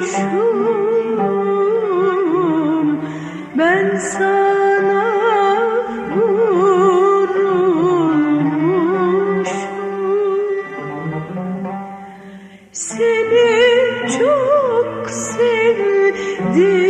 kurşun ben sana vurulmuşum seni çok sevdim.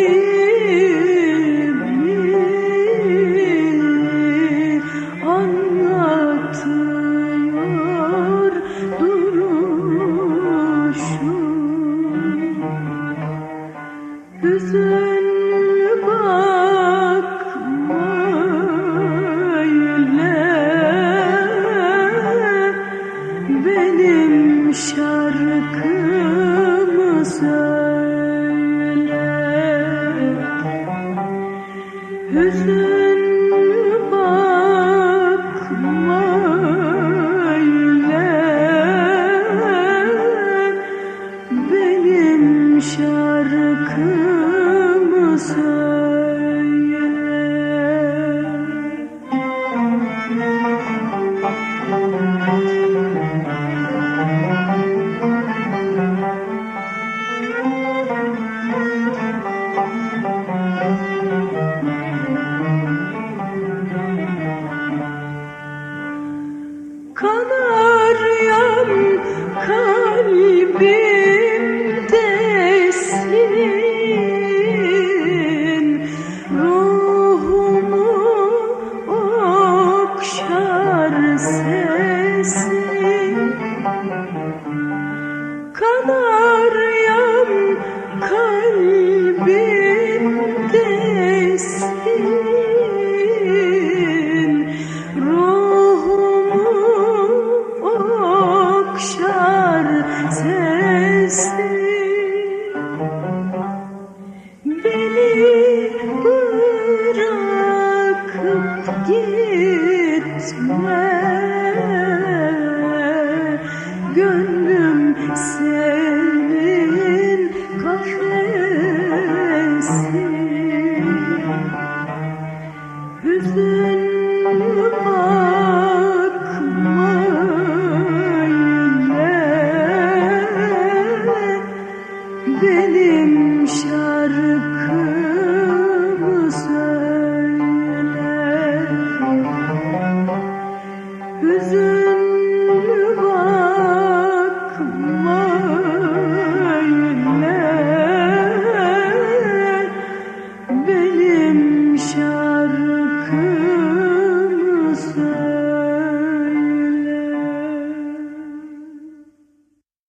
Benim şarkımı söyle. Hüzünlü bakma öyle. Benim şarkımı söyle Kanaryam kalbimdesin. Ruhumu okşar sesin. Beni bırakıp gitme. Gönlüm benim şarkımı